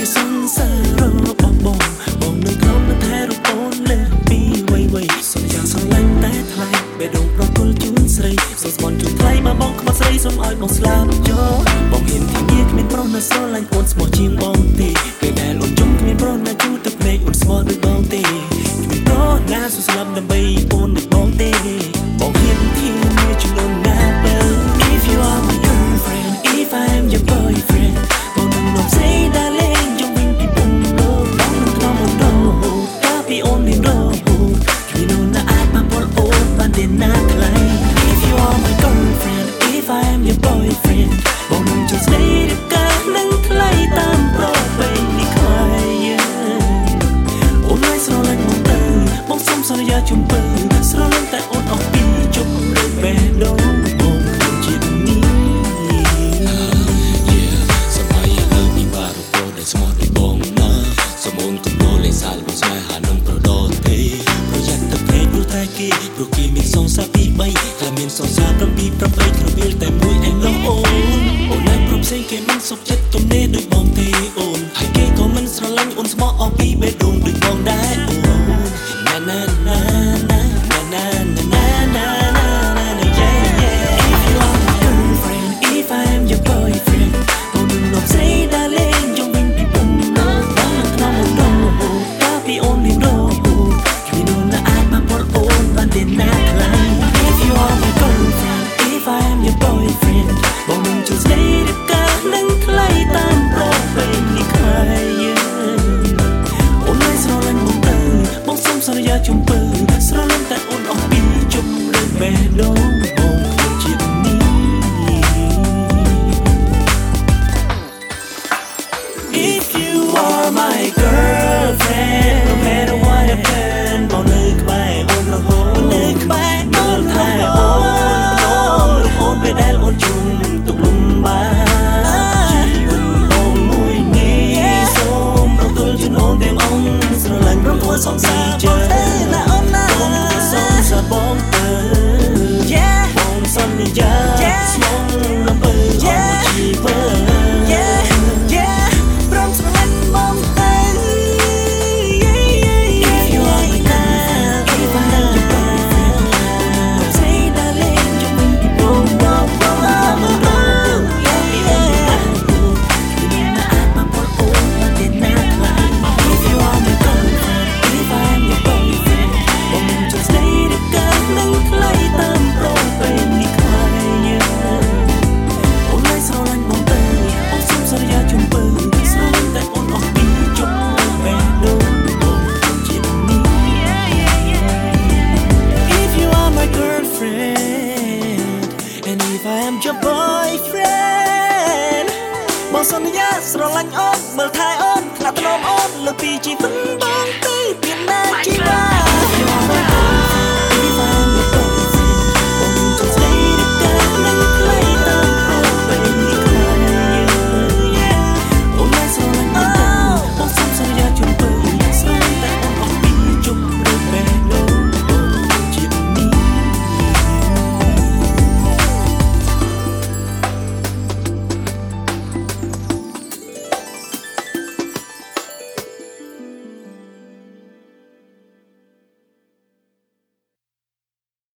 ជាសង្សាររបស់បងបងនៅក្រោមមិនថែរូបអូនលើពីវ័យវ័យសន្យាស្រឡាញ់តែថ្លៃបេះដូងប្រគល់ជូនស្រីសូមស្មន់ជូនថ្លៃបើបងខ្មាត់ស្រីសូមឲ្យបងស្លាប់ចោលបងហ៊ានធានាគ្មានប្រុសណាស្រឡាញ់អូនស្មោះជាងបងទេ ជំពើស្រលឹងតែអូនអស់ពីជប់លើបេះដូងបងជាតិនេះសម័យលើនេះបារពោដែលស្មោះដូចបងណាសមូនកំដរលេងសាលបងស្នេហានឹងប្រដរទេប្រយ័ត្នទៅព្រៃព្រោះតែគេព្រោះគេមានសងសាពី3តែមានសងសា7 8គ្របៀលតែមួយឯងលោះអូនអូនណែប្រំផ្សេងគេមិនសុខចិត្តទំនេរដូចបងទេ ជំពើស្រលាញ់តែអូនអស់ពីជំរឿនបេះដូង បងសន្យាស្រឡាញ់អូនមើលថែអូនថ្នាក់ថ្នមអូនលើពីជីវិតបងទីមានណាជីវ៉ា